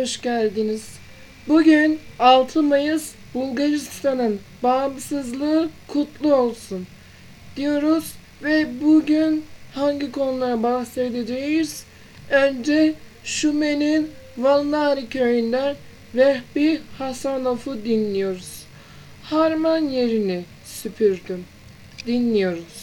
hoş geldiniz. Bugün 6 Mayıs Bulgaristan'ın bağımsızlığı kutlu olsun diyoruz ve bugün hangi konulara bahsedeceğiz? Önce Şume'nin Valnari köyünden Vehbi Hasanov'u dinliyoruz. Harman yerini süpürdüm. Dinliyoruz.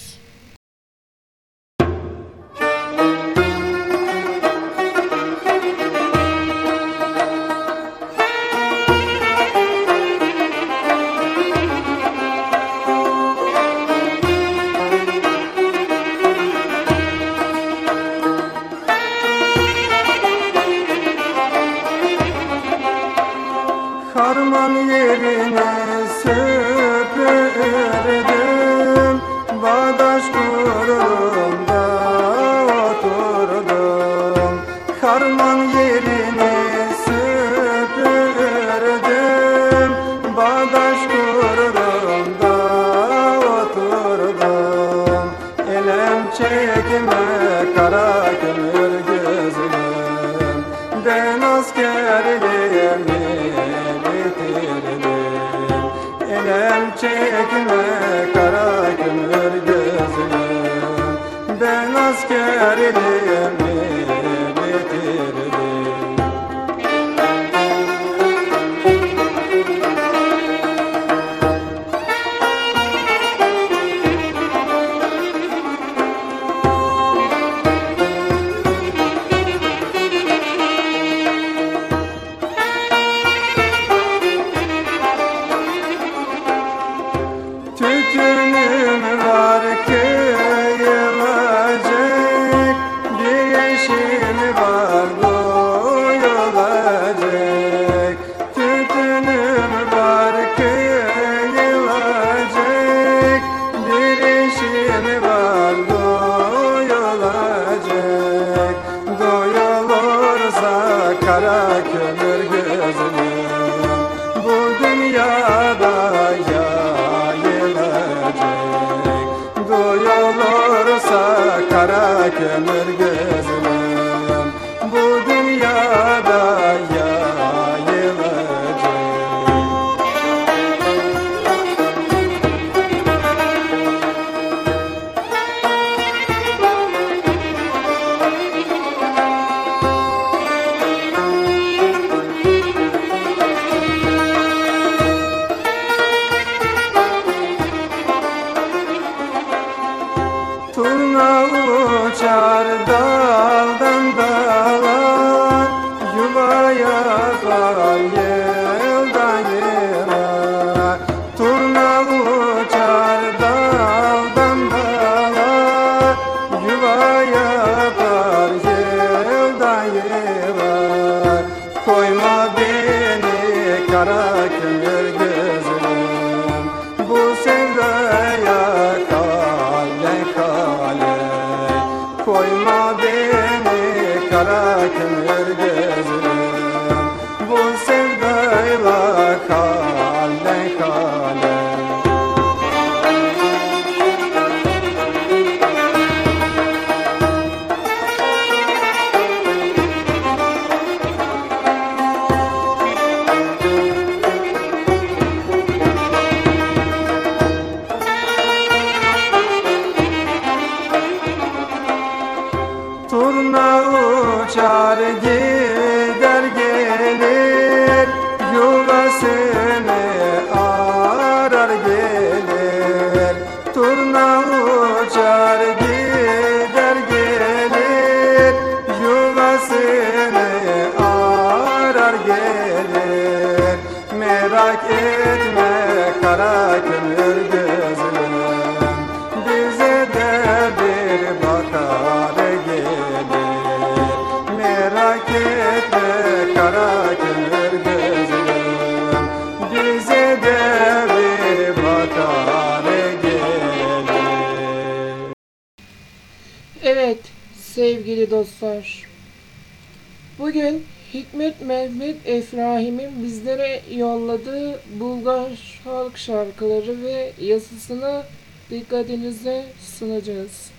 dikkatinize sunacağız.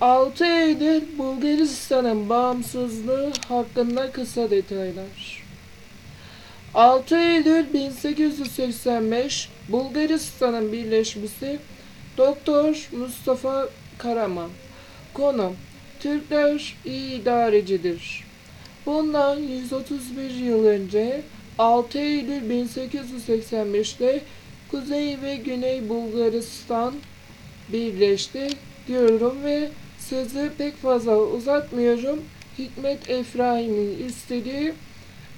6 Eylül Bulgaristan'ın bağımsızlığı hakkında kısa detaylar. 6 Eylül 1885 Bulgaristan'ın birleşmesi Doktor Mustafa Karaman Konu Türkler iyi idarecidir. Bundan 131 yıl önce 6 Eylül 1885'te Kuzey ve Güney Bulgaristan birleşti diyorum ve sözü pek fazla uzatmıyorum. Hikmet Efraim'in istediği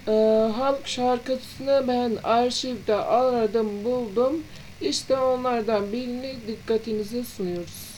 e, halk şarkısını ben arşivde aradım buldum. İşte onlardan birini dikkatinize sunuyoruz.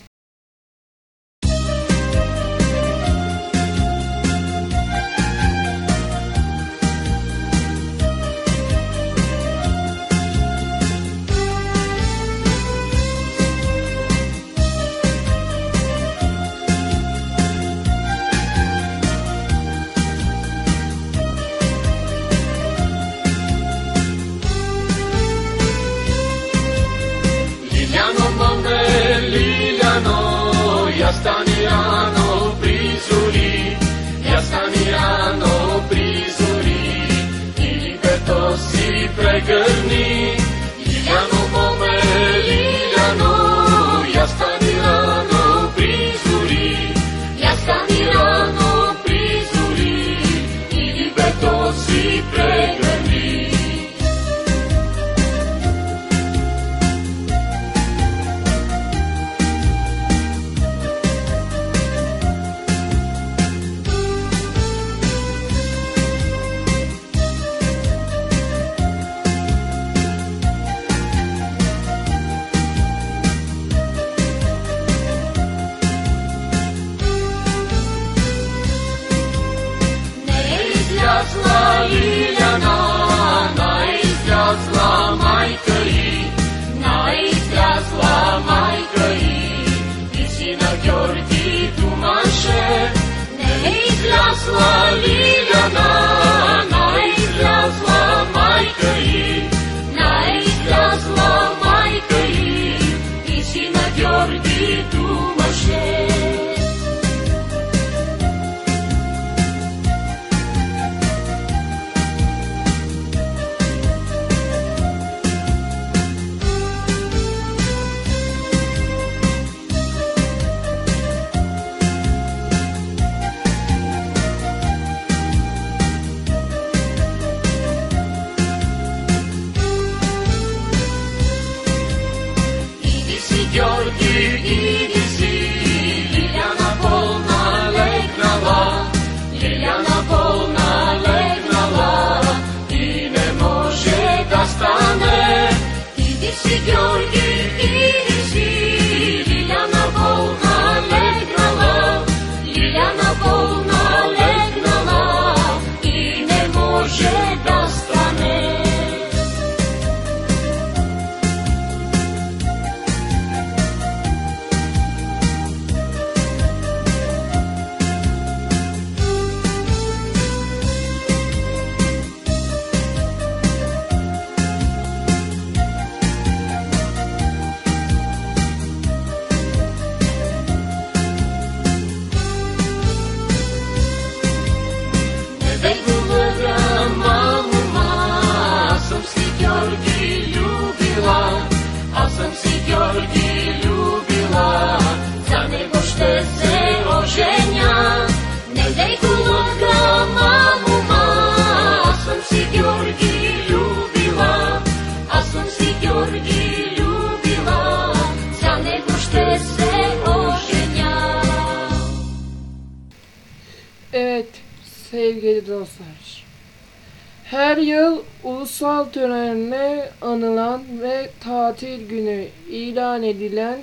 Her yıl ulusal törenle anılan ve tatil günü ilan edilen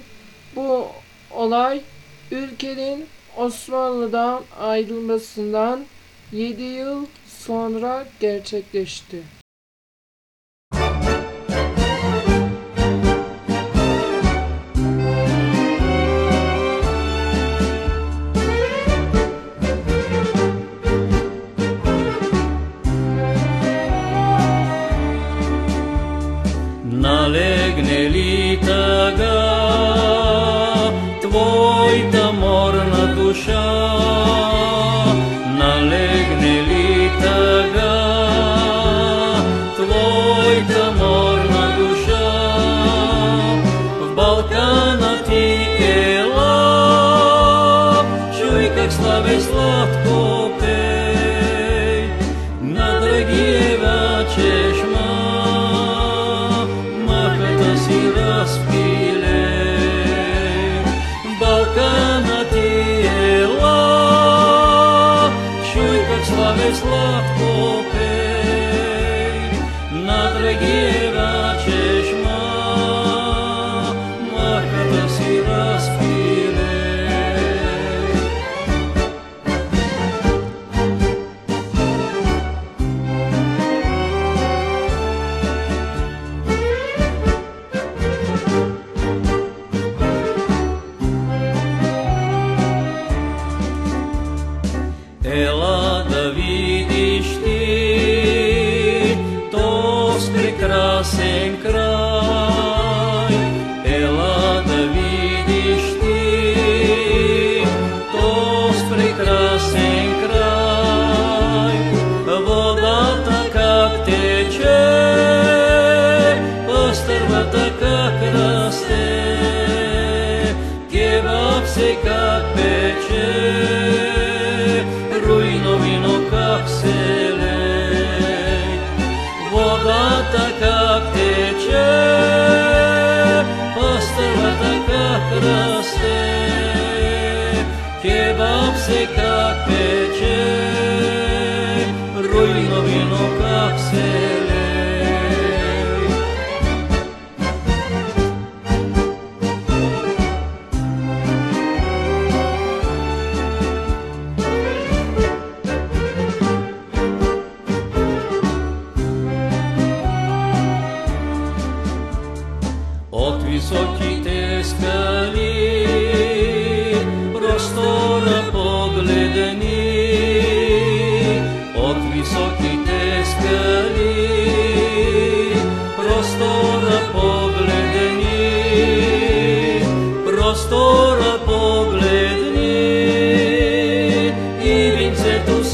bu olay ülkenin Osmanlı'dan ayrılmasından 7 yıl sonra gerçekleşti. нога, Твой-то на душа.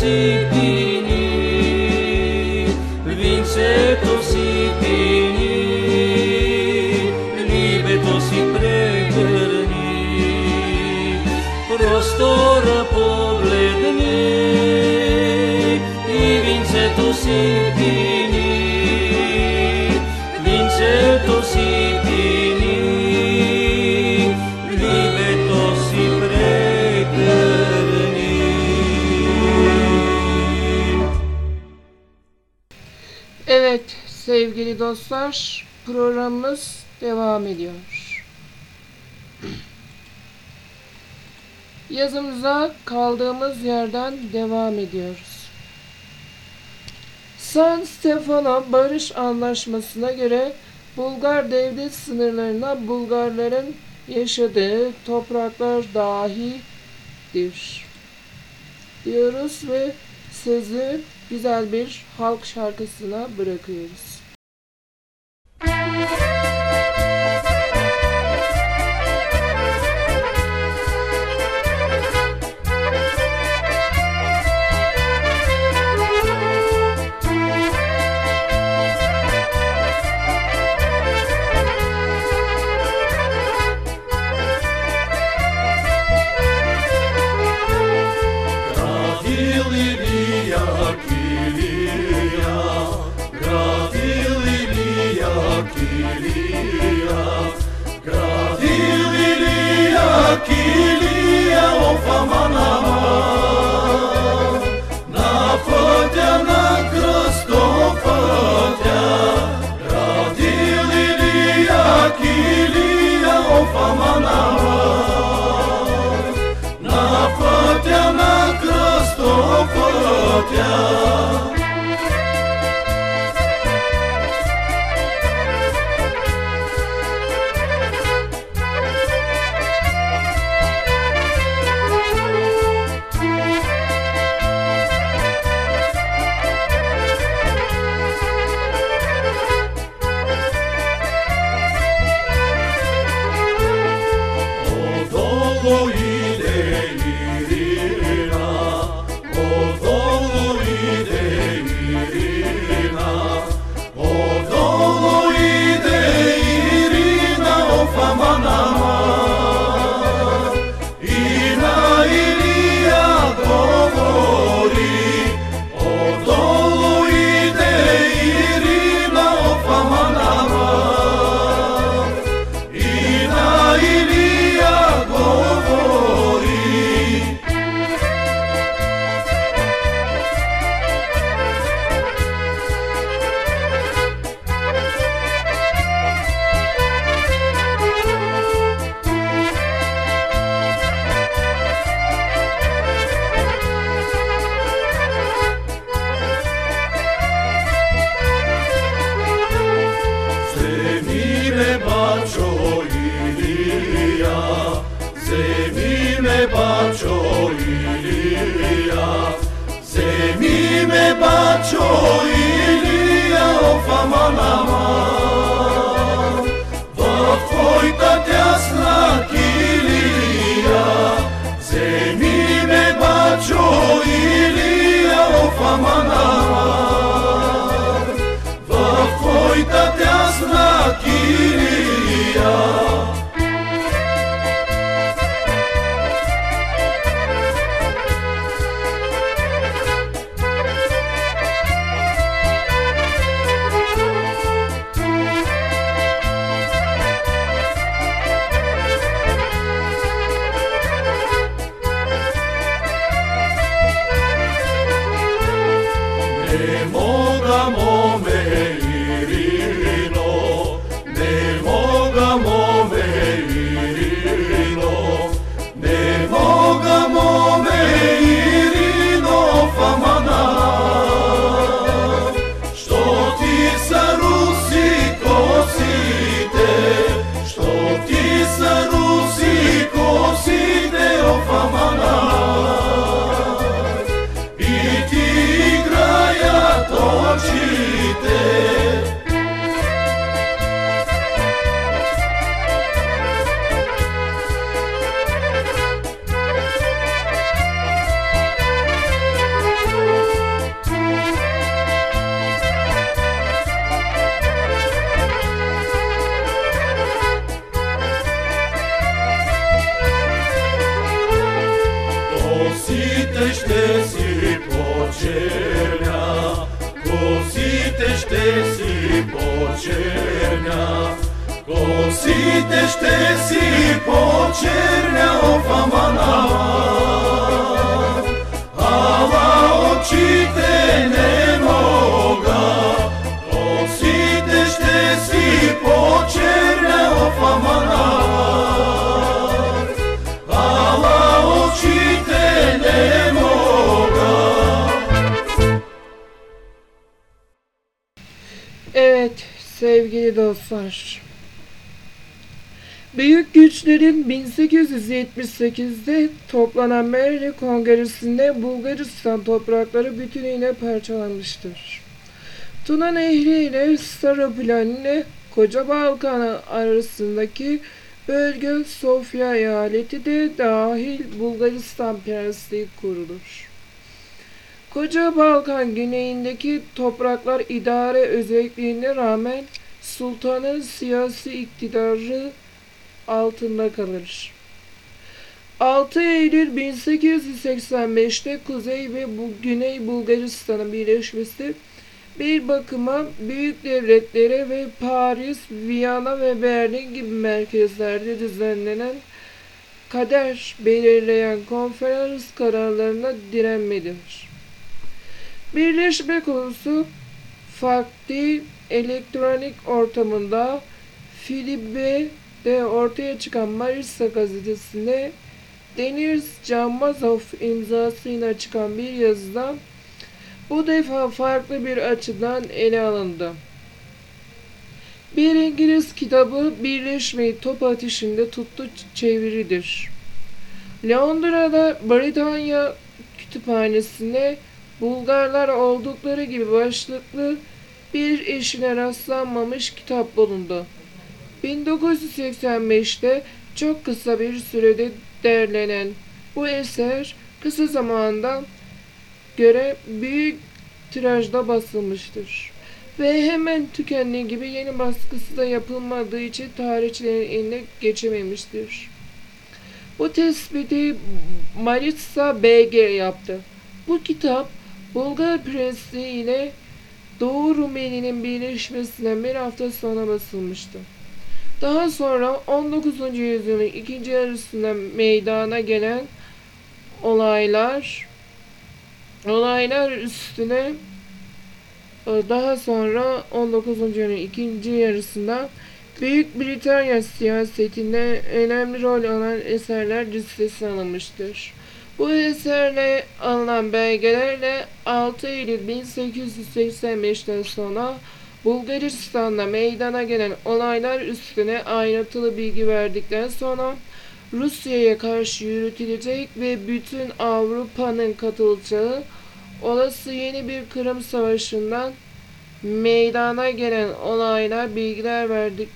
Сипіні, вінце то сипіні, лібе то си прекрні, простора побледні, і вінце то сипіні. dostlar. Programımız devam ediyor. Yazımıza kaldığımız yerden devam ediyoruz. San Stefano Barış Anlaşması'na göre Bulgar devlet sınırlarına Bulgarların yaşadığı topraklar dahildir diyoruz ve sözü güzel bir halk şarkısına bırakıyoruz. Bye. Ne mogamo ще си почернял в амана. Ала очите не Büyük güçlerin 1878'de toplanan Merli Kongresi'nde Bulgaristan toprakları bütünüyle parçalanmıştır. Tuna Nehri ile Staroplan ile Koca Balkan arasındaki bölge Sofya eyaleti de dahil Bulgaristan Prensliği kurulur. Koca Balkan güneyindeki topraklar idare özelliğine rağmen sultanın siyasi iktidarı altında kalır. 6 Eylül 1885'te Kuzey ve Güney Bulgaristan'ın birleşmesi bir bakıma büyük devletlere ve Paris, Viyana ve Berlin gibi merkezlerde düzenlenen kader belirleyen konferans kararlarına direnmelidir. Birleşme konusu farklı elektronik ortamında Filibe'de ortaya çıkan Marisa gazetesinde Deniz Canmazov imzasıyla çıkan bir yazıda bu defa farklı bir açıdan ele alındı. Bir İngiliz kitabı birleşmeyi top ateşinde tuttu çeviridir. Londra'da Britanya kütüphanesinde Bulgarlar oldukları gibi başlıklı bir eşine rastlanmamış kitap bulundu. 1985'te çok kısa bir sürede derlenen Bu eser kısa zamanda göre büyük tirajda basılmıştır. Ve hemen tükendiği gibi yeni baskısı da yapılmadığı için tarihçilerin eline geçememiştir. Bu tespiti Maritsa BG yaptı. Bu kitap Bulgar Presi ile Doğu Rumeli'nin birleşmesinden bir hafta sonra basılmıştı. Daha sonra 19. yüzyılın ikinci yarısında meydana gelen olaylar olaylar üstüne e, daha sonra 19. yüzyılın ikinci yarısında Büyük Britanya siyasetinde önemli rol alan eserler listesine alınmıştır. Bu eserle alınan belgelerle 6 Eylül 1885'ten sonra Bulgaristan'da meydana gelen olaylar üstüne ayrıntılı bilgi verdikten sonra Rusya'ya karşı yürütülecek ve bütün Avrupa'nın katılacağı olası yeni bir Kırım Savaşı'ndan meydana gelen olaylar bilgiler verdik.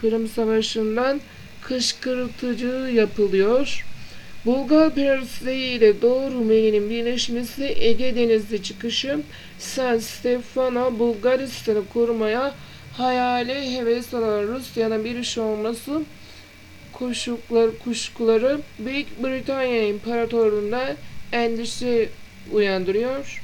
Kırım Savaşı'ndan kışkırtıcı yapılıyor. Bulgar Prensliği ile Doğu Rumeli'nin birleşmesi Ege Denizi çıkışı San Stefano Bulgaristan'ı kurmaya hayali heves olan Rusya'nın bir iş olması kuşuklar, kuşkuları Büyük Britanya İmparatorluğu'nda endişe uyandırıyor.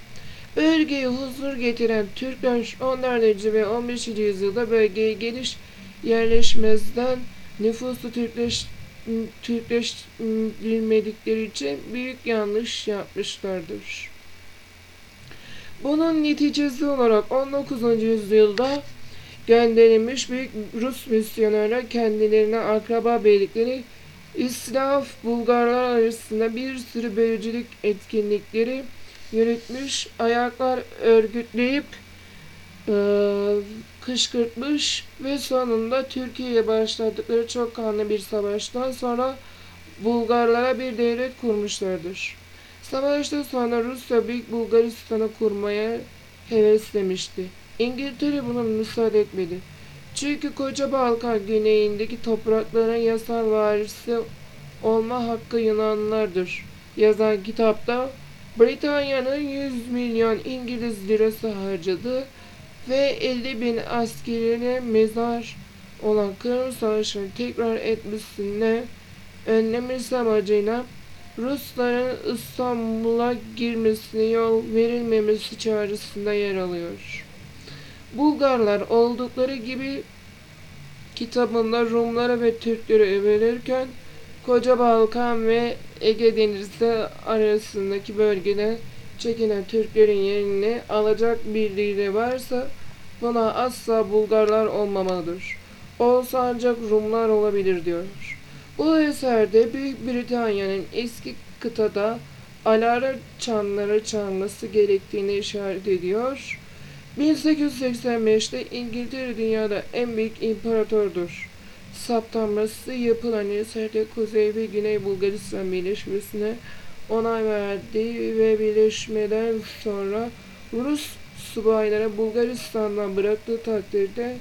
Bölgeye huzur getiren Türkler 14. ve 15. yüzyılda bölgeye geliş yerleşmezden nüfusu Türkleş, Türkleştirilmedikleri için büyük yanlış yapmışlardır. Bunun neticesi olarak 19. yüzyılda gönderilmiş büyük Rus misyonerler kendilerine akraba beylikleri İslav Bulgarlar arasında bir sürü bölücülük etkinlikleri yürütmüş, ayaklar örgütleyip e, kışkırtmış ve sonunda Türkiye'ye başladıkları çok kanlı bir savaştan sonra Bulgarlara bir devlet kurmuşlardır. Savaştan sonra Rusya Büyük Bulgaristan'ı kurmaya heveslemişti. İngiltere buna müsaade etmedi. Çünkü Koca Balkan güneyindeki topraklara yasal varisi olma hakkı Yunanlılardır. Yazan kitapta Britanya'nın 100 milyon İngiliz lirası harcadığı ve 50 bin askerine mezar olan Kırım Savaşı'nı tekrar etmesine önlemesi amacıyla Rusların İstanbul'a girmesine yol verilmemesi çağrısında yer alıyor. Bulgarlar oldukları gibi kitabında Rumlara ve Türkleri övülürken Koca Balkan ve Ege Denizi arasındaki bölgede çekilen Türklerin yerini alacak birileri varsa buna asla Bulgarlar olmamalıdır. Olsa ancak Rumlar olabilir diyor. Bu eserde Büyük Britanya'nın eski kıtada alara çanları çalması gerektiğini işaret ediyor. 1885'te İngiltere dünyada en büyük imparatordur. Saptanması yapılan eserde Kuzey ve Güney Bulgaristan birleşmesine onay verdi ve birleşmeden sonra Rus subaylara Bulgaristan'dan bıraktığı takdirde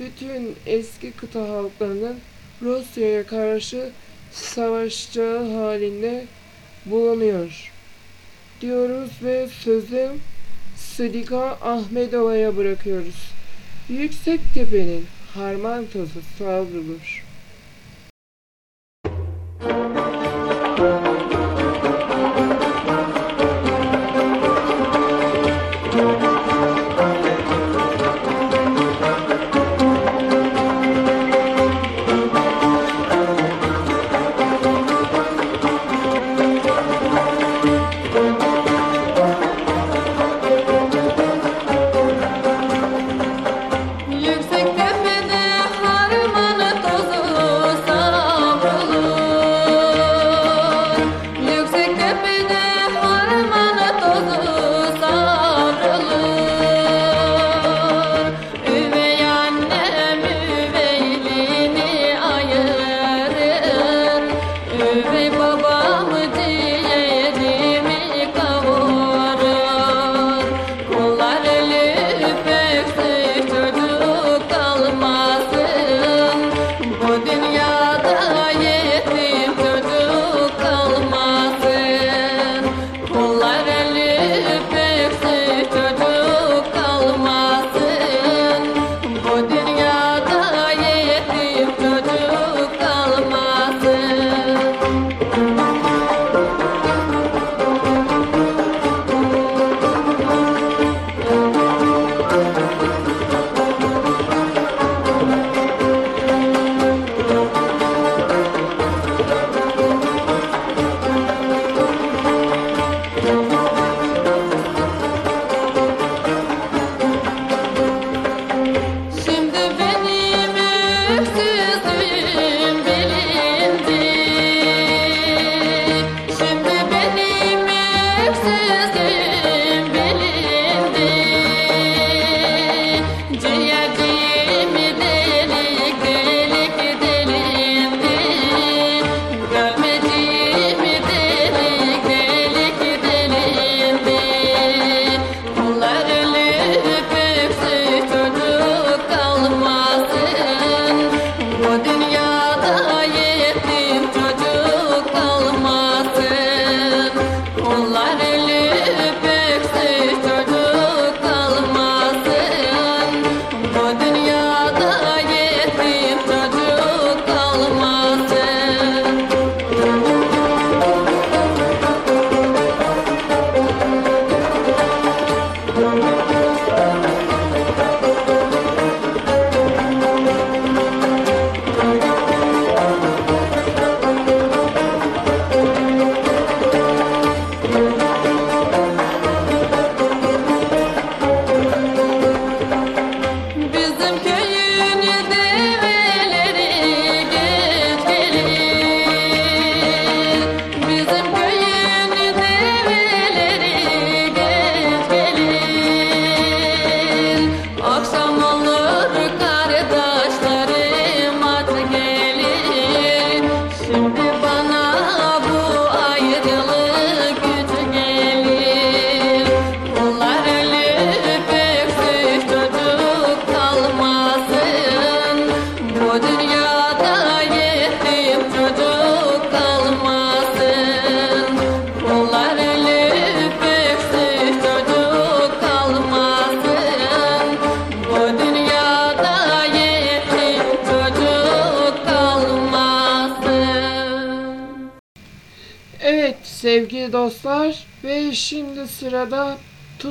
bütün eski kıta halklarının Rusya'ya karşı savaşacağı halinde bulunuyor. Diyoruz ve sözü Sıdika Ahmedova'ya bırakıyoruz. Yüksek tepenin harman tozu savrulur.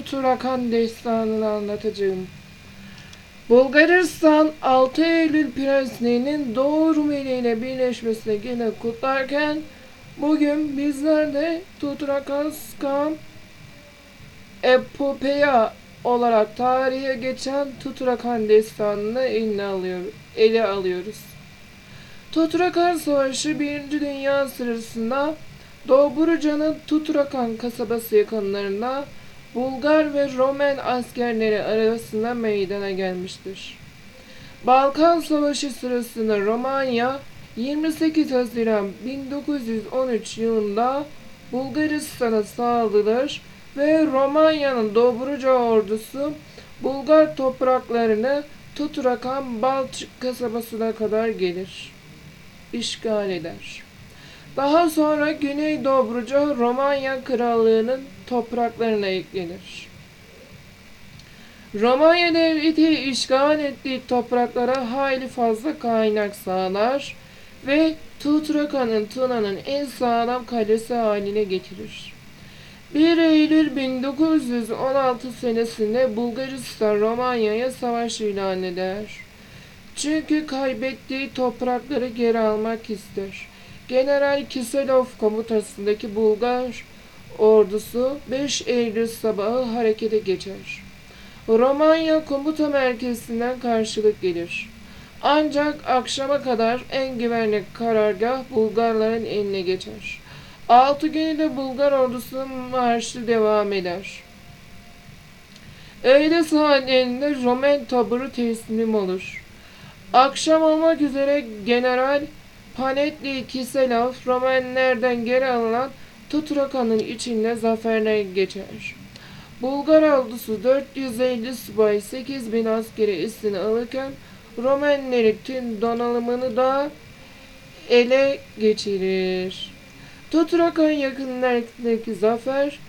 Tuturakan destanını anlatacağım. Bulgaristan 6 Eylül Prensliği'nin Doğu Rumeli ile birleşmesini yine kutlarken bugün bizler de Tuturakanska Epopeya olarak tarihe geçen Tuturakan destanını eline alıyor, ele alıyoruz. Tuturakan Savaşı 1. Dünya sırasında Dobruca'nın Tuturakan kasabası yakınlarında Bulgar ve Romen askerleri arasında meydana gelmiştir. Balkan Savaşı sırasında Romanya 28 Haziran 1913 yılında Bulgaristan'a saldırır ve Romanya'nın Dobruca ordusu Bulgar topraklarını Tuturakan Balçık kasabasına kadar gelir. işgal eder. Daha sonra Güney Dobruca Romanya Krallığı'nın topraklarına eklenir. Romanya Devleti işgal ettiği topraklara hayli fazla kaynak sağlar ve Tutrakan'ın Tuna'nın en sağlam kalesi haline getirir. 1 Eylül 1916 senesinde Bulgaristan Romanya'ya savaş ilan eder. Çünkü kaybettiği toprakları geri almak ister. General Kiselov komutasındaki Bulgar ordusu 5 Eylül sabahı harekete geçer. Romanya komuta merkezinden karşılık gelir. Ancak akşama kadar en güvenli karargah Bulgarların eline geçer. 6 günde Bulgar ordusunun marşı devam eder. Öğle saatlerinde Romen taburu teslim olur. Akşam olmak üzere General Panetli Kiselov Romenlerden geri alınan Tutrakan'ın içinde zaferler geçer. Bulgar ordusu 450 subay 8000 askeri üstüne alırken Romenleri tüm donanımını da ele geçirir. Tutrakan yakınlarındaki zafer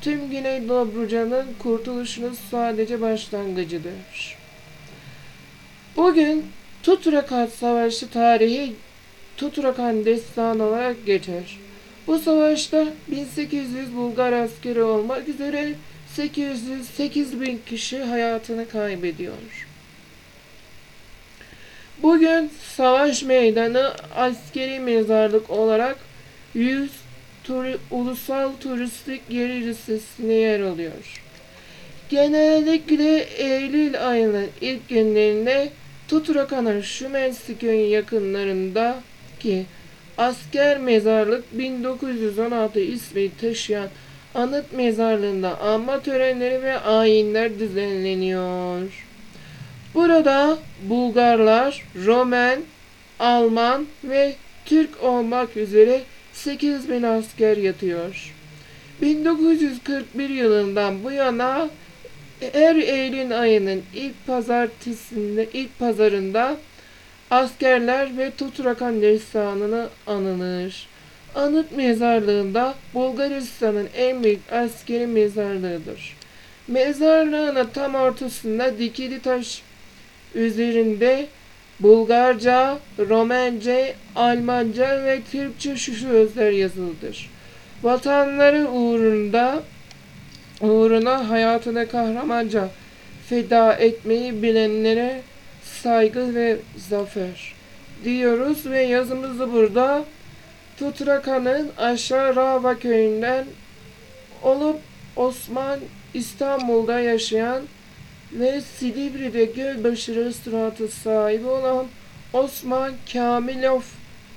tüm Güney Dobruca'nın kurtuluşunun sadece başlangıcıdır. Bugün Tutrakan Savaşı tarihi Tutrakan Destanı olarak geçer. Bu savaşta 1800 Bulgar askeri olmak üzere 808 bin kişi hayatını kaybediyor. Bugün savaş meydanı askeri mezarlık olarak 100 turi- ulusal turistik yer listesine yer alıyor. Genellikle Eylül ayının ilk günlerinde Tutrakan'ın Şümensi köyü yakınlarında ki asker mezarlık 1916 ismi taşıyan anıt mezarlığında anma törenleri ve ayinler düzenleniyor. Burada Bulgarlar, Romen, Alman ve Türk olmak üzere 8000 asker yatıyor. 1941 yılından bu yana her Eylül ayının ilk pazartesinde, ilk pazarında askerler ve Tutrakan destanını anılır. Anıt mezarlığında Bulgaristan'ın en büyük askeri mezarlığıdır. Mezarlığın tam ortasında dikili taş üzerinde Bulgarca, Romence, Almanca ve Türkçe şu sözler yazılıdır. Vatanları uğrunda uğruna hayatını kahramanca feda etmeyi bilenlere saygı ve zafer diyoruz ve yazımızı burada Tutrakan'ın aşağı Rava köyünden olup Osman İstanbul'da yaşayan ve Silivri'de Gölbaşı restoranı sahibi olan Osman Kamilov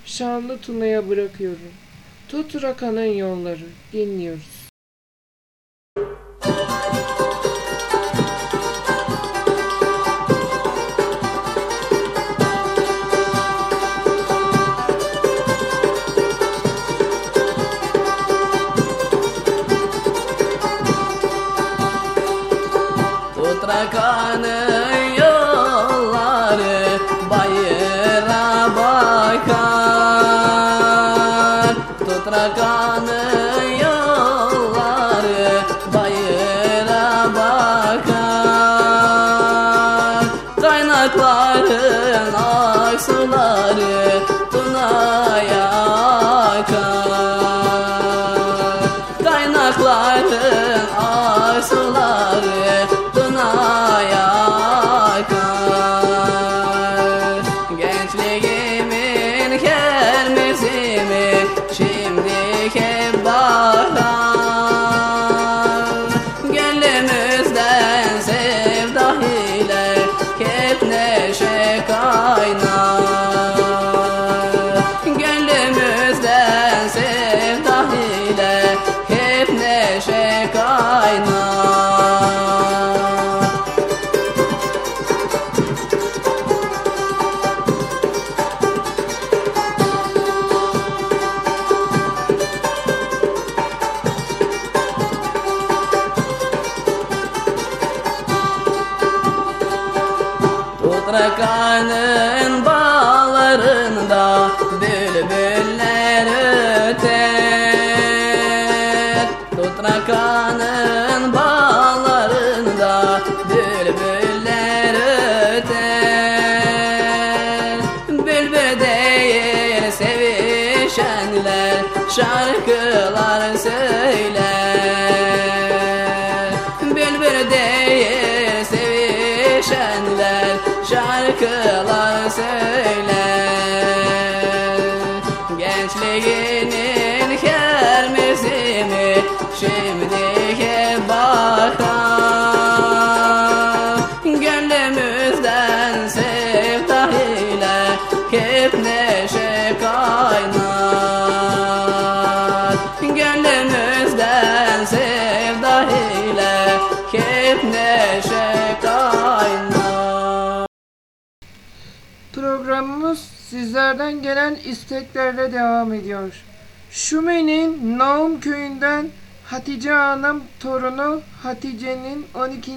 Şanlı Tuna'ya bırakıyorum. Tutrakan'ın yolları dinliyoruz. Tutrakanın sizlerden gelen isteklerle devam ediyor. Şume'nin Naum köyünden Hatice Hanım torunu Hatice'nin 12.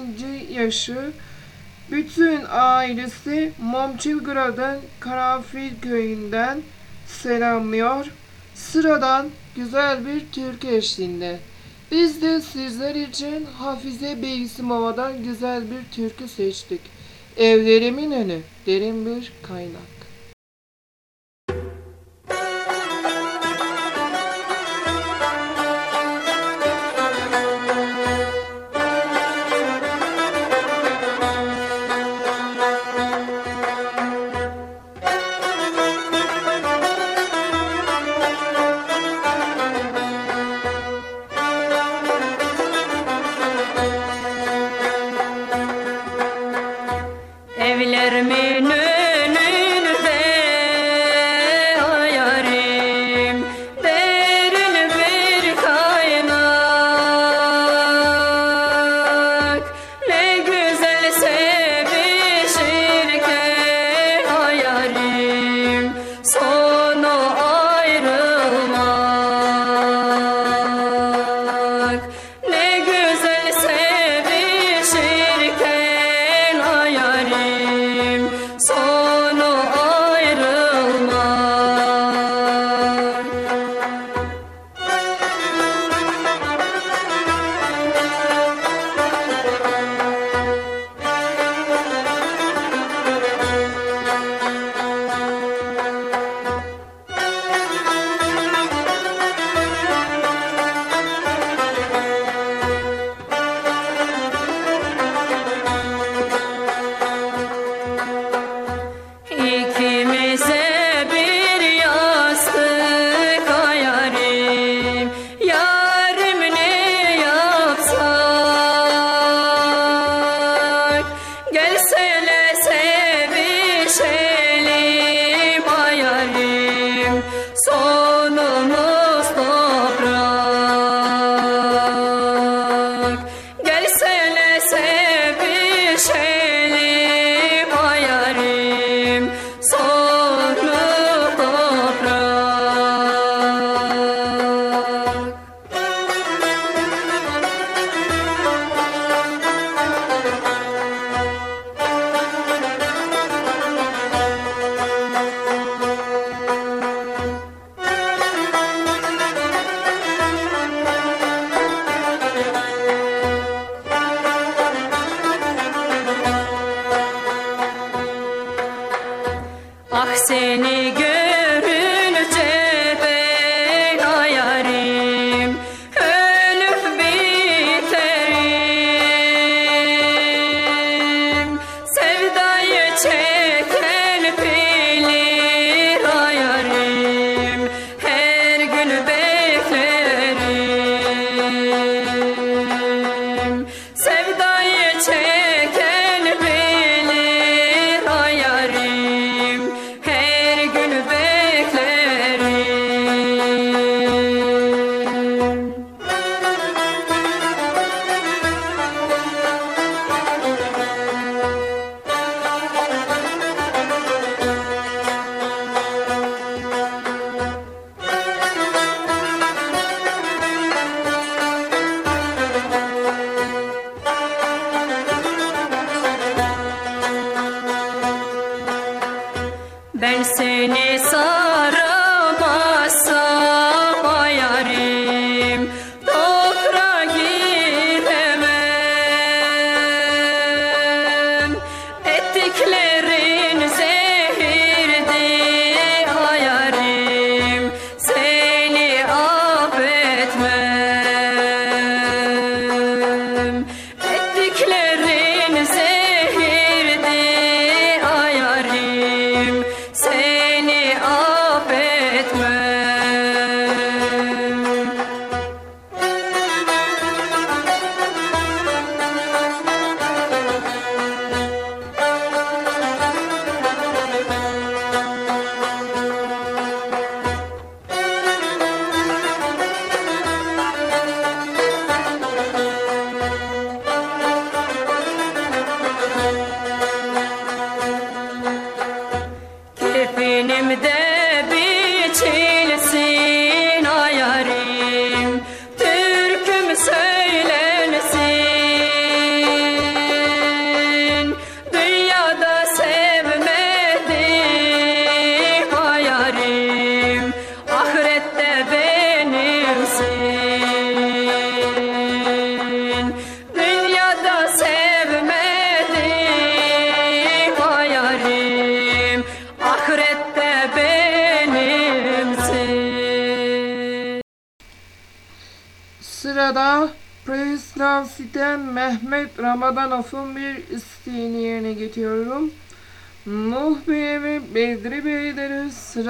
yaşı bütün ailesi Momçilgrad'ın Karanfil köyünden selamlıyor. Sıradan güzel bir türkü eşliğinde. Biz de sizler için Hafize Beysimova'dan güzel bir türkü seçtik. Evlerimin önü derin bir kaynak. versene sar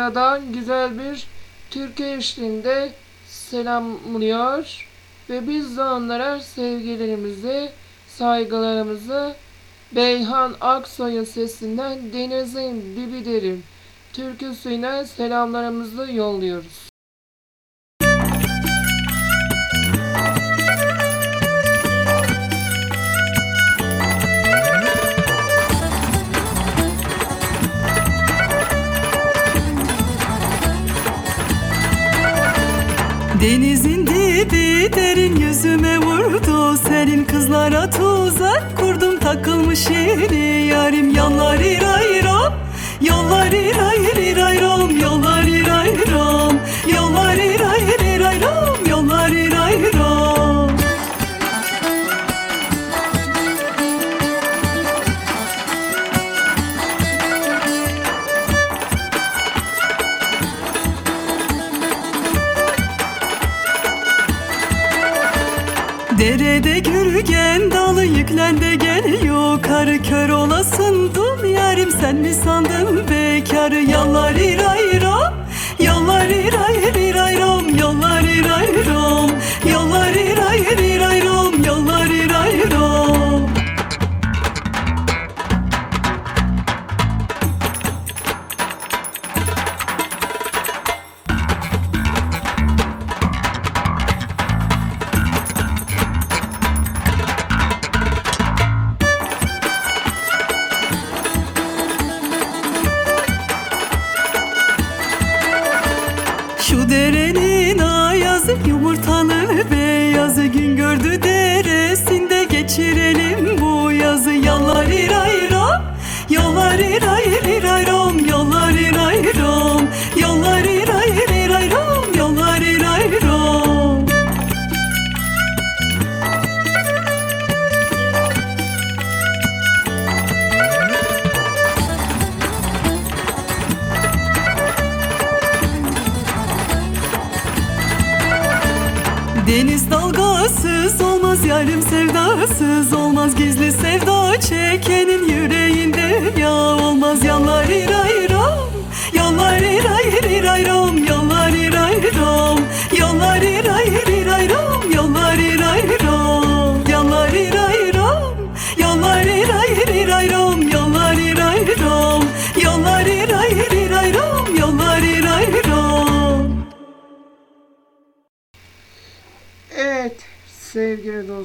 Ankara'dan güzel bir türkü eşliğinde selamlıyor ve biz de onlara sevgilerimizi, saygılarımızı Beyhan Aksoy'un sesinden Deniz'in dibi derim türküsüyle selamlarımızı yolluyoruz. Denizin dibi derin yüzüme vurdu. Senin kızlara tuzak kurdum takılmış yeri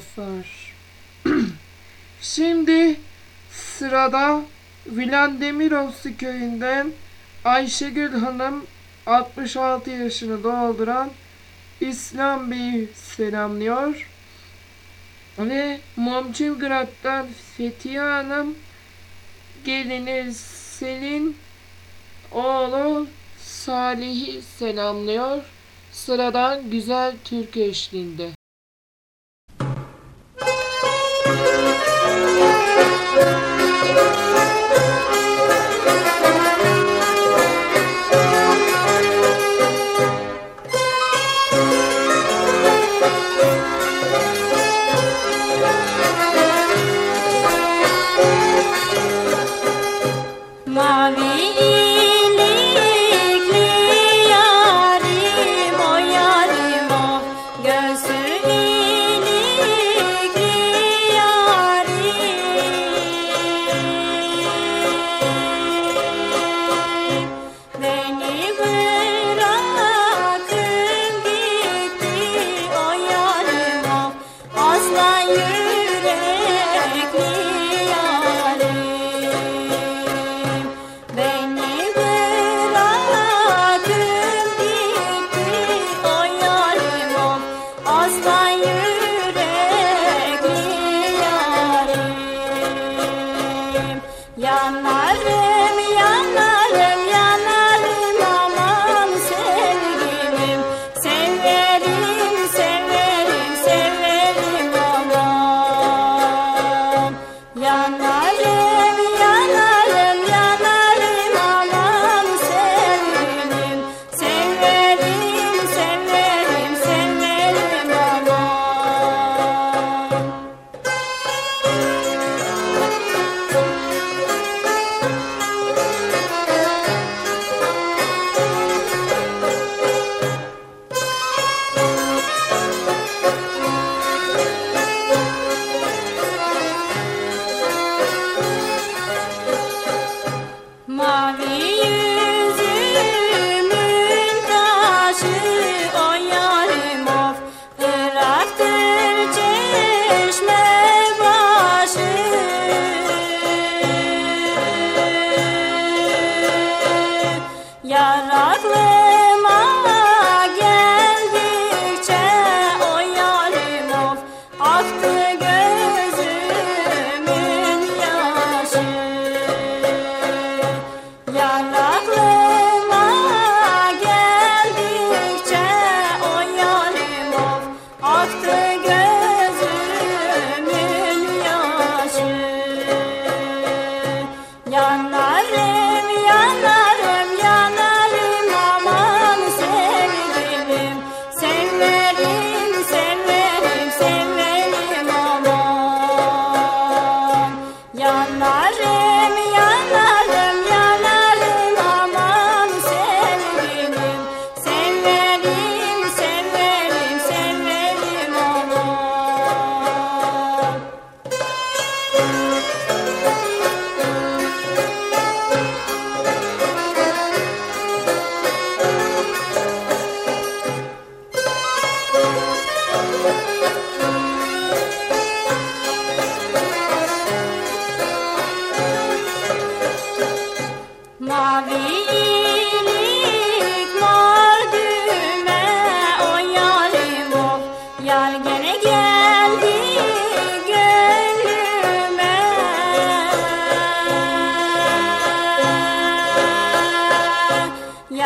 dostlar. Şimdi sırada Vilandemirovsi köyünden Ayşegül Hanım 66 yaşını dolduran İslam Bey'i selamlıyor. Ve Momçilgrad'dan Fethiye Hanım gelini Selin oğlu Salih'i selamlıyor. Sıradan güzel Türk eşliğinde. Thank you.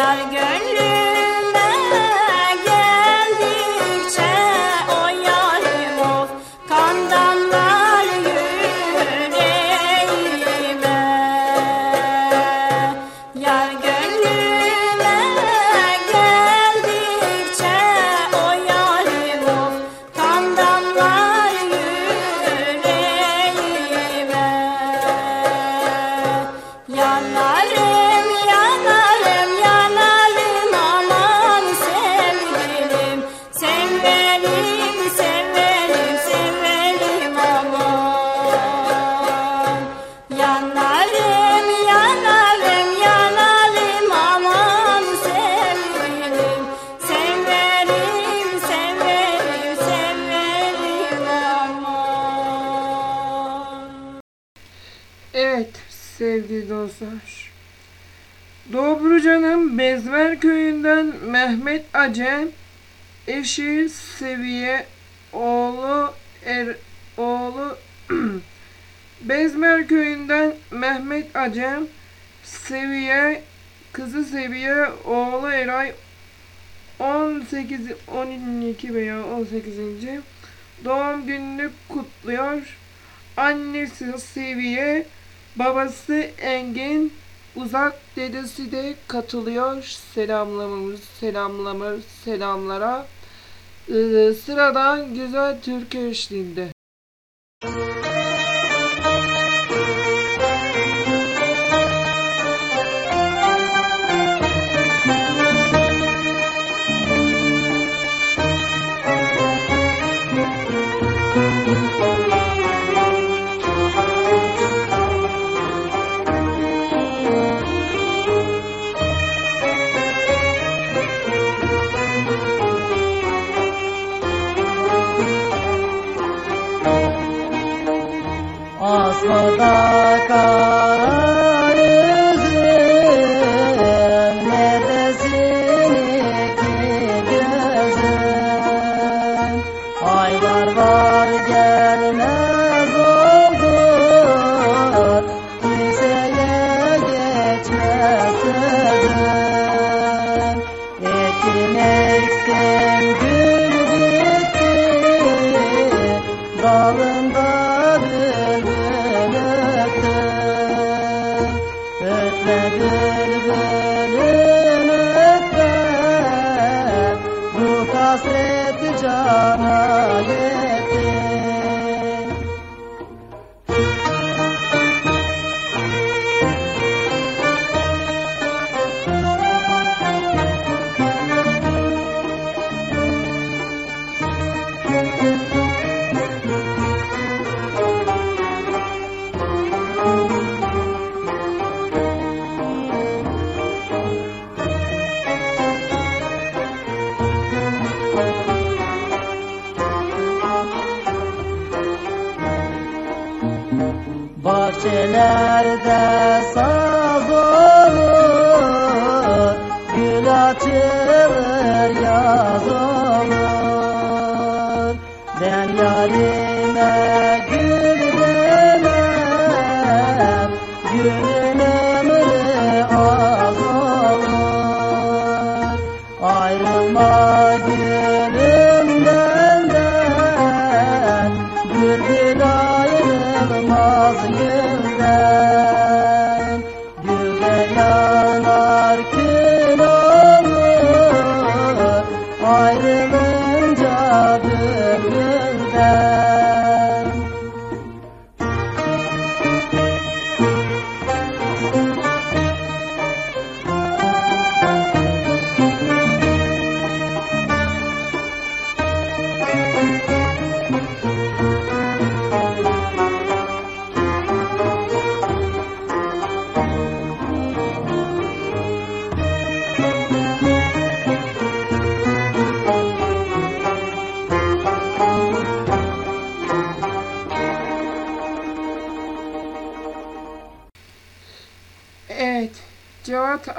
gotta go. Babası Engin Uzak dedesi de katılıyor selamlamamız selamlama selamlara ee, sıradan güzel türkü eşliğinde. Müzik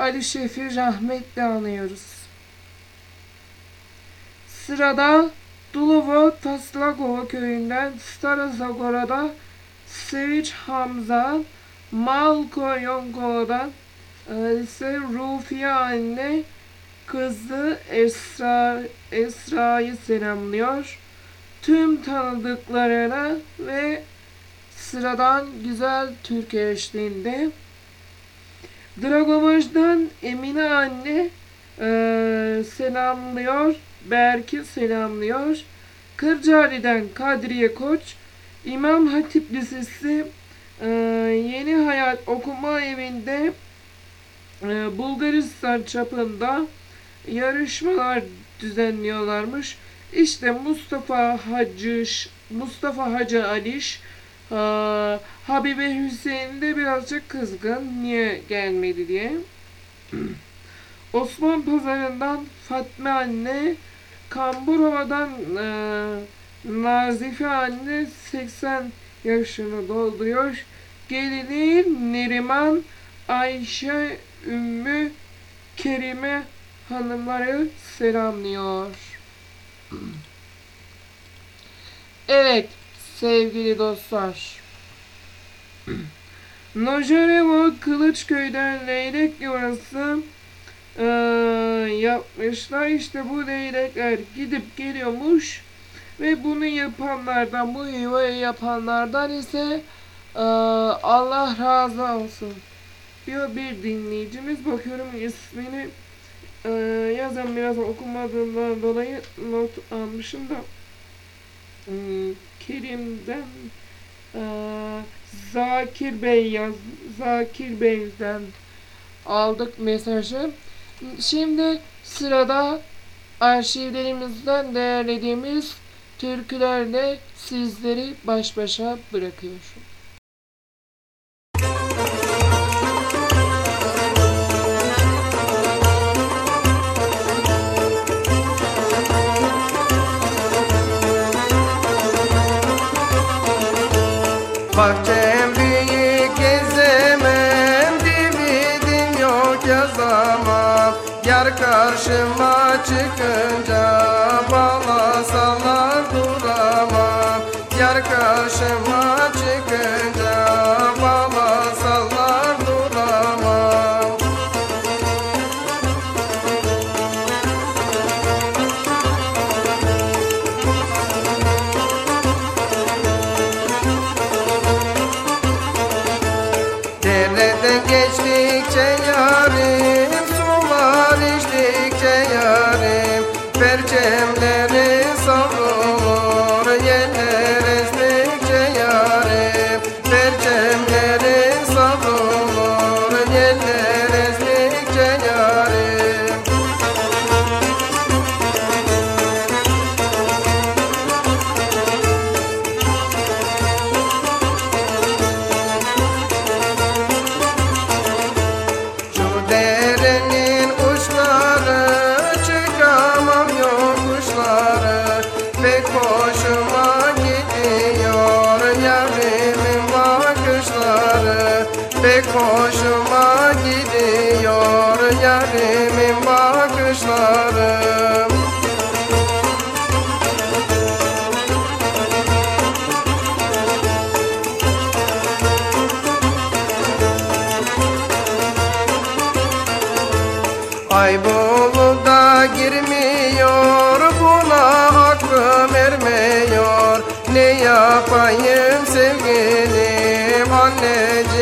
Ali Şef'i rahmetle anıyoruz. Sırada Dulovo Taslakova köyünden Stara Zagora'da Sevinç Hamza, Malko Yonkova'dan e, ise Rufiye anne kızı Esra, Esra'yı selamlıyor. Tüm tanıdıklarına ve sıradan güzel Türk eşliğinde Dragovaj'dan Emine anne eee, selamlıyor. Berk'i selamlıyor. Kırcaali'den Kadriye Koç İmam Hatip Lisesi eee, Yeni Hayat Okuma Evi'nde eee, Bulgaristan çapında yarışmalar düzenliyorlarmış. İşte Mustafa Hacı Mustafa Hacı Aliş Aa, Habibe Hüseyin de birazcık kızgın. Niye gelmedi diye. Osman Pazarı'ndan Fatma anne, Kamburova'dan e, Nazife anne 80 yaşını dolduruyor. Gelini Neriman, Ayşe, Ümmü, Kerime hanımları selamlıyor. Evet sevgili dostlar. Nojarevo Kılıçköy'den leylek yuvası eee, yapmışlar. İşte bu leylekler gidip geliyormuş ve bunu yapanlardan, bu yuvayı yapanlardan ise eee, Allah razı olsun diyor bir dinleyicimiz. Bakıyorum ismini eee yazan biraz okumadığımdan dolayı not almışım da Hmm, Kerim'den eee, Zakir Bey yaz Zakir Bey'den aldık mesajı. Şimdi sırada arşivlerimizden değerlediğimiz türkülerle sizleri baş başa bırakıyorum. Bahçem Ayboluk da girmiyor buna hakkım ermiyor. Ne yapayım sevgilim anneciğim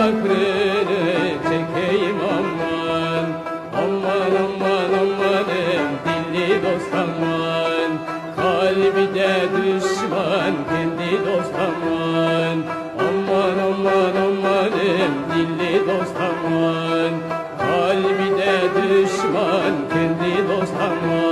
kahrine çekeyim aman. Aman aman amanım dilli dost aman. Kalbi de düşman kendi dost aman. Aman aman amanım dilli dost aman. Kalbi de düşman kendi dost aman.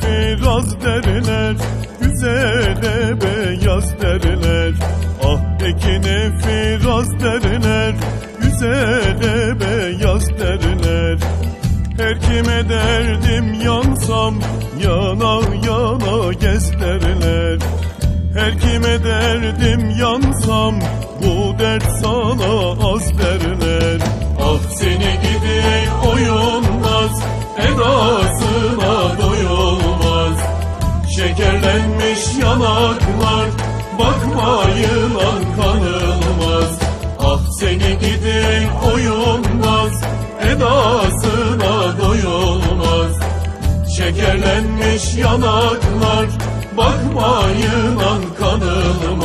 Firaz derler Güzele beyaz derler. Ah ekine firaz derler Güzele beyaz derler. Her kime derdim yansam Yana yana gez derler Her kime derdim yansam Bu dert sana Ateş yanaklar Bakmayın an kanılmaz. Ah seni gidi koyulmaz Edasına doyulmaz. Şekerlenmiş yanaklar Bakmayın an kanılmaz.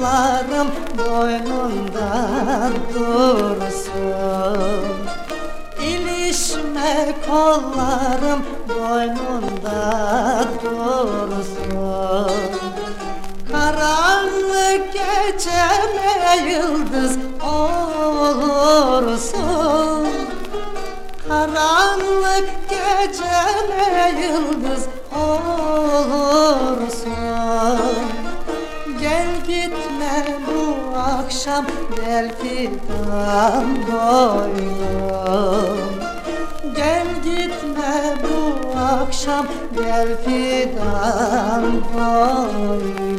bağlarım boynunda dursun. İlişme kollarım boynunda dursun. Karanlık geceme yıldız olursun. Karanlık geceme yıldız olursun. akşam Gel fidan boylum Gel gitme bu akşam Gel fidan boylum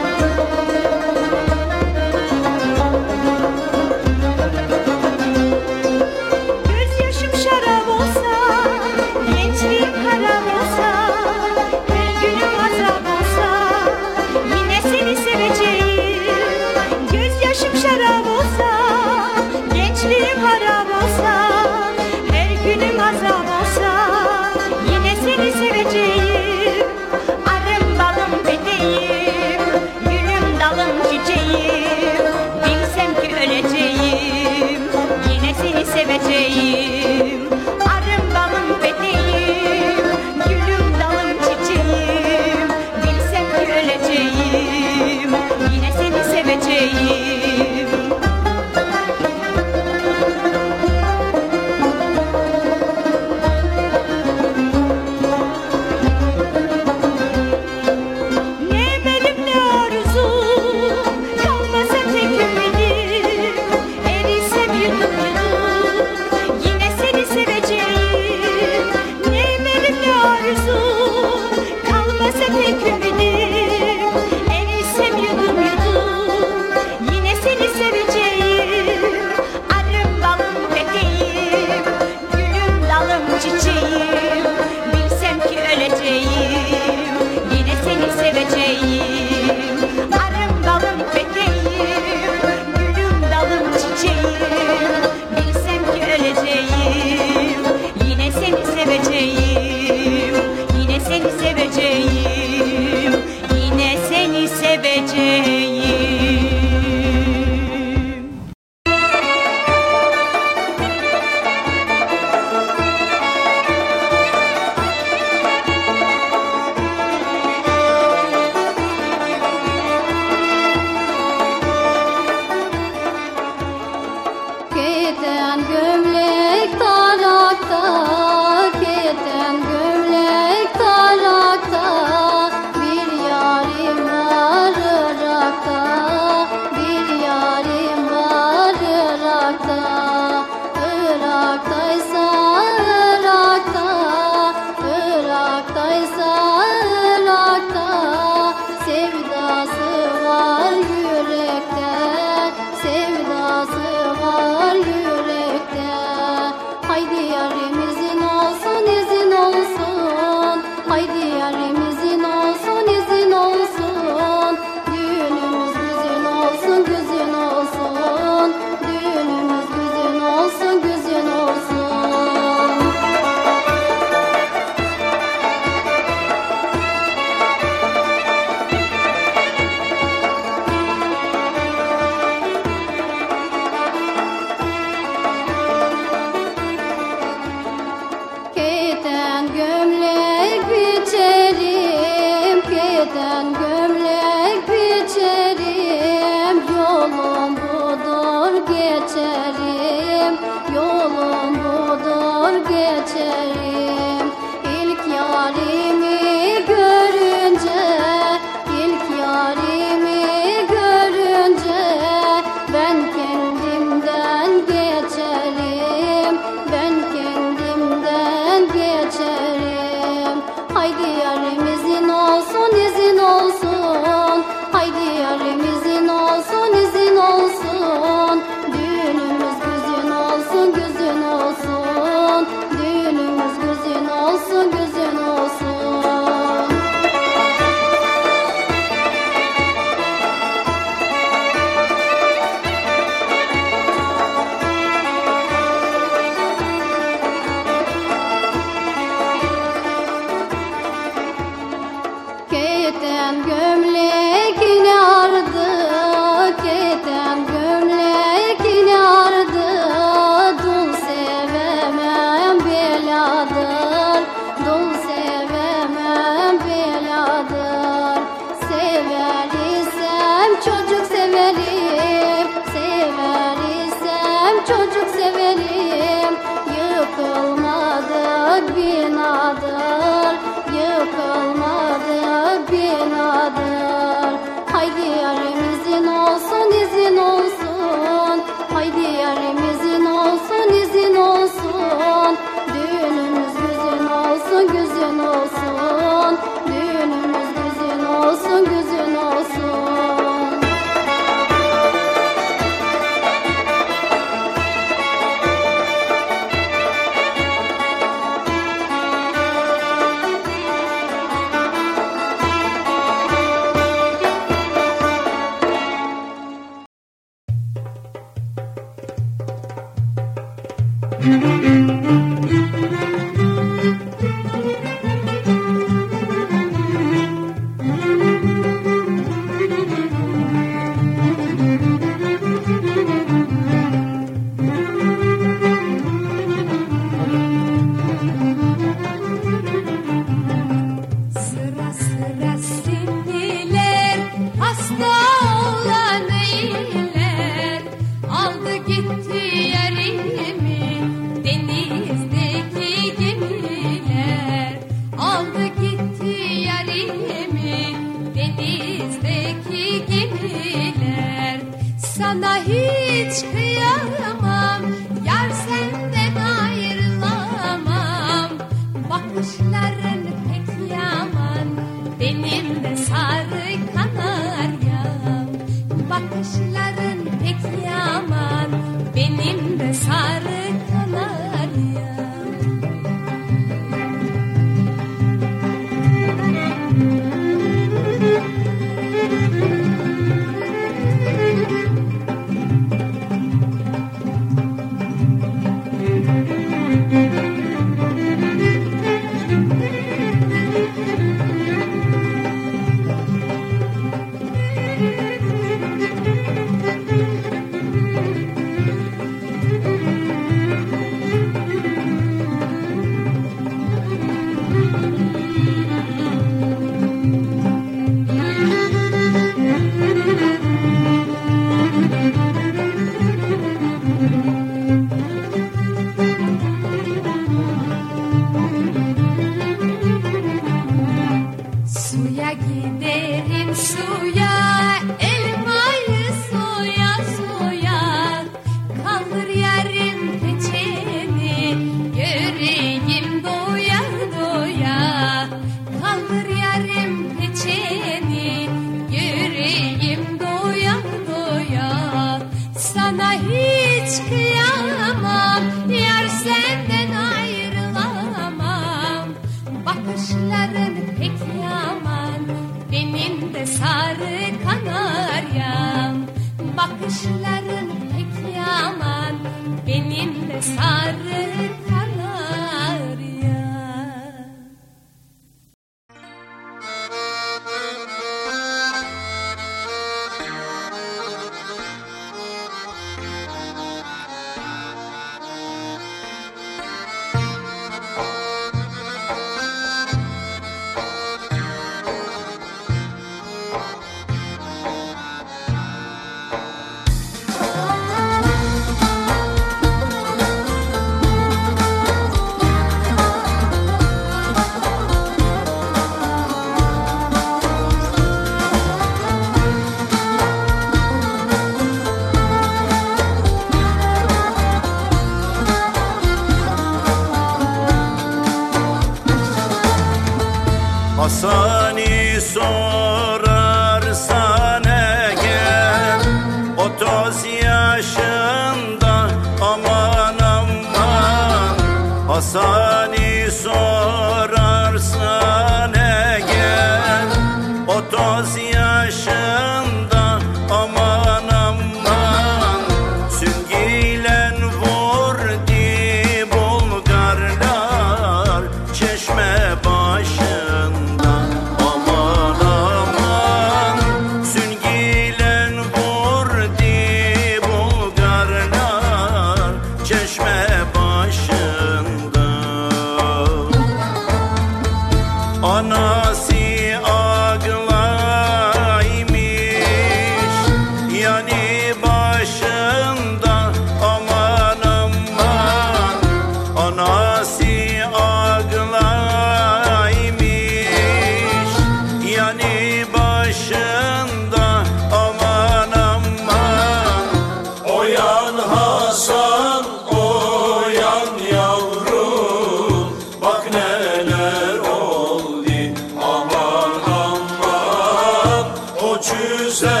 Tuesday.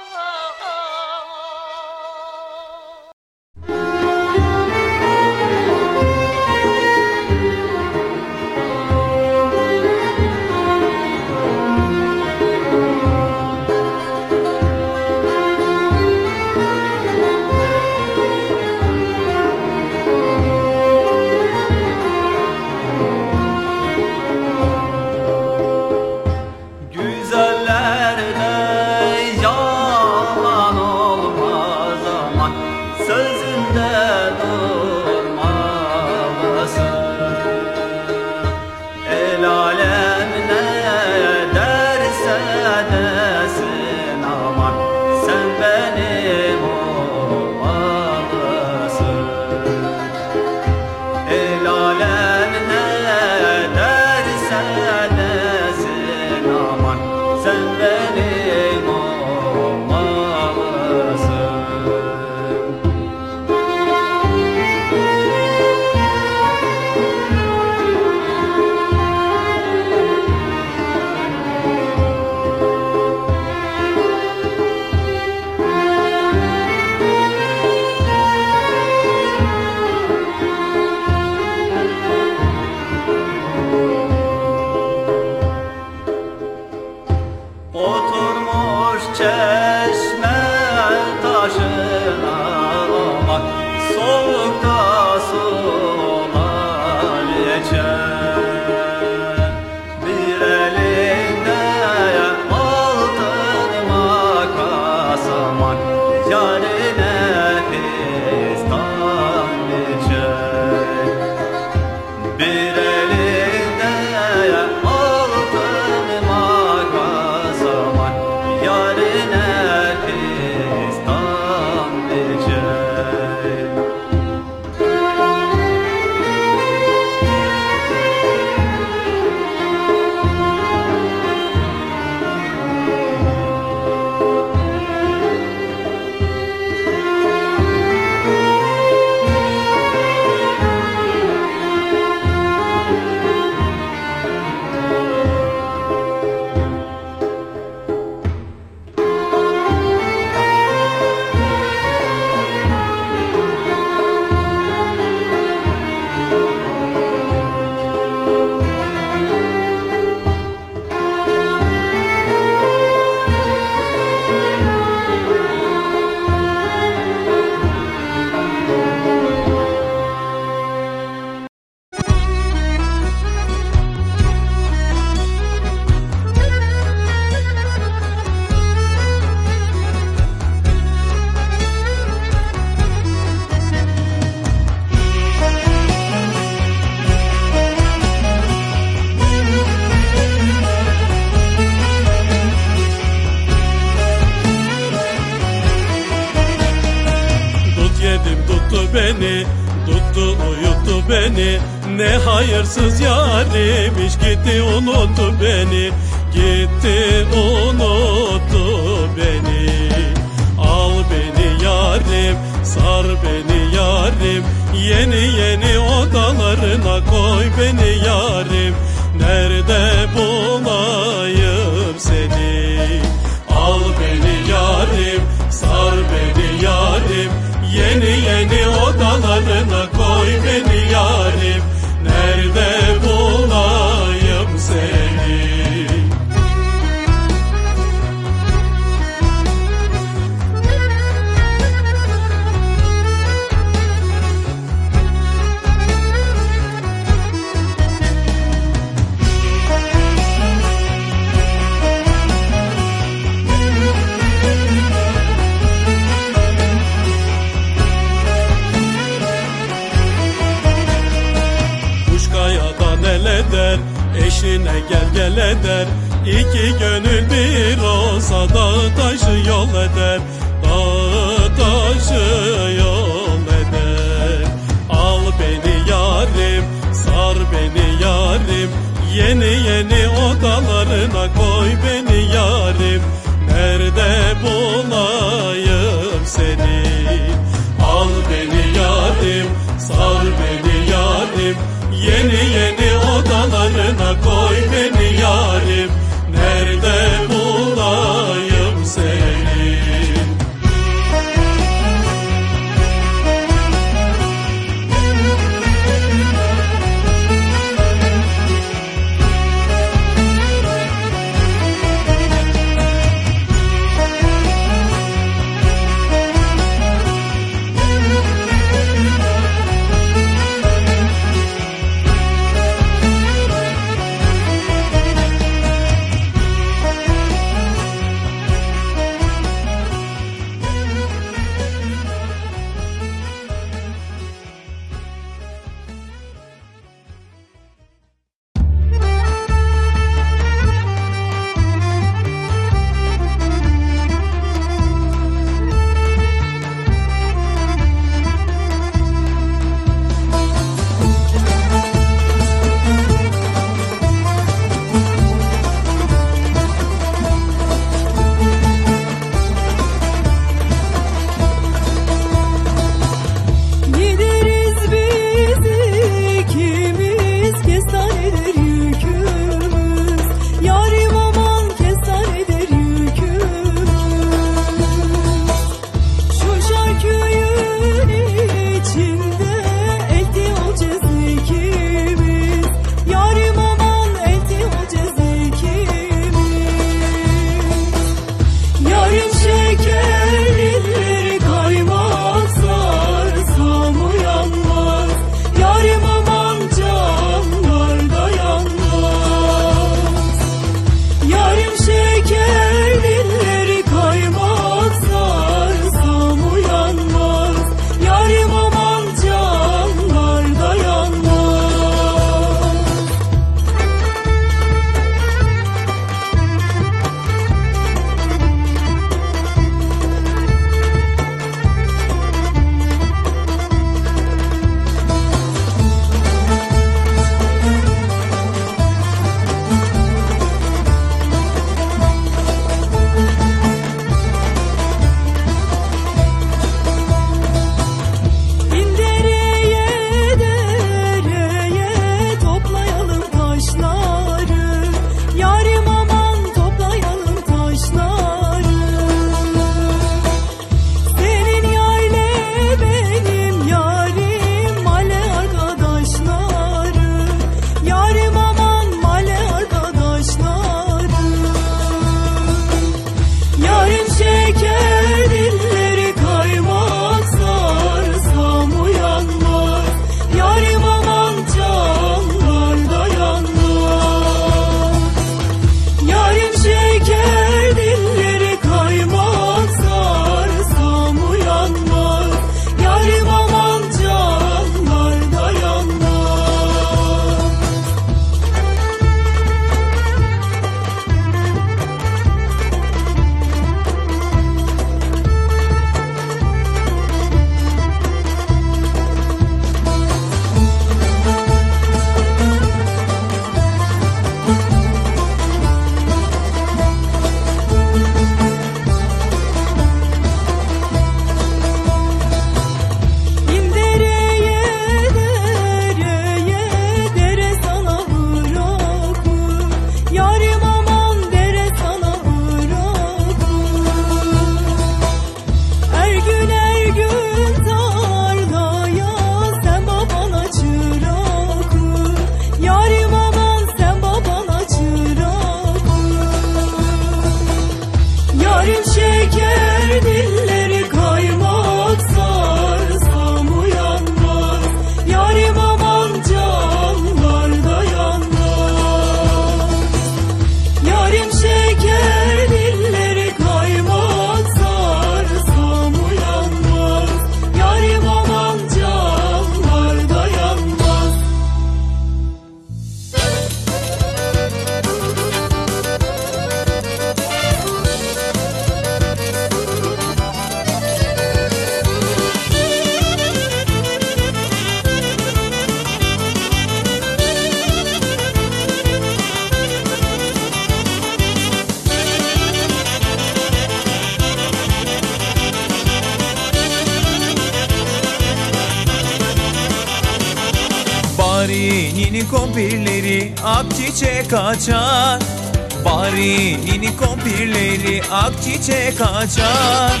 Akçiçek açar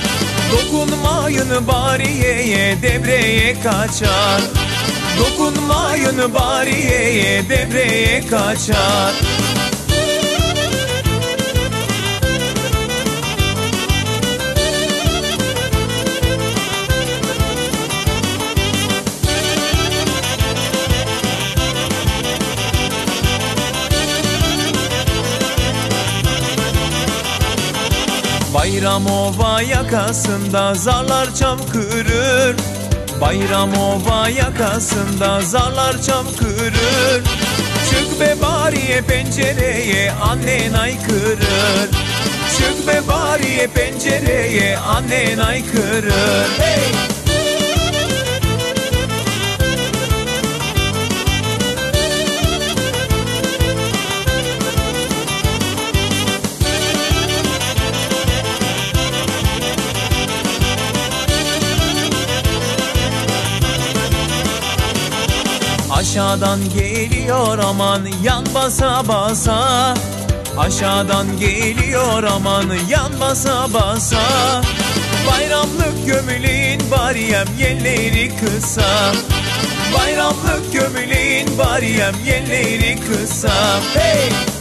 Dokunmayın bariyeye devreye kaçar. Dokunmayın bariyeye devreye kaçar Bayram ova yakasında zarlar çam kırır. Bayram ova yakasında zarlar çam kırır. Çık be bariye pencereye annen aykırır. Çık be bariye pencereye annen aykırır. Hey! Aşağıdan geliyor aman yan basa basa. Aşağıdan geliyor aman yan basa basa. Bayramlık gömülün bariyem yerleri kısa. Bayramlık gömülün bariyem yerleri kısa. Hey!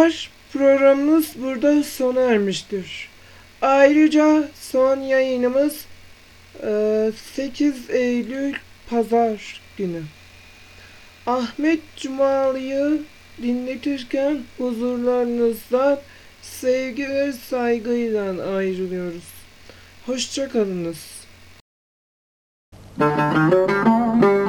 arkadaşlar programımız burada sona ermiştir. Ayrıca son yayınımız e, 8 Eylül Pazar günü. Ahmet Cumalı'yı dinletirken huzurlarınızdan sevgi ve saygıyla ayrılıyoruz. Hoşçakalınız. Müzik